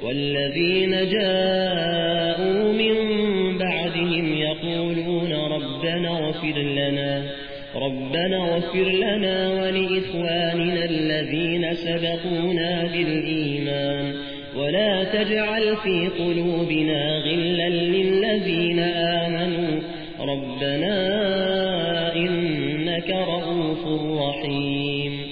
والذين جاءوا من بعدهم يقولون ربنا اغفر لنا ربنا اغفر لنا ولإخواننا الذين سبقونا بالإيمان. ولا تجعل في قلوبنا غلا للذين آمنوا. ربنا إنك رؤوف رحيم.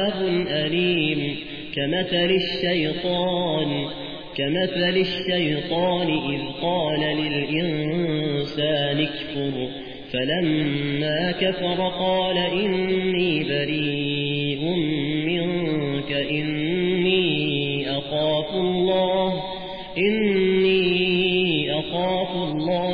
عذاب أليم كمثل الشيطان كمثل الشيطان إذ قال للإنسان اكفر. فلما كفر قال إني بريء منك إني أخاف الله إني أخاف الله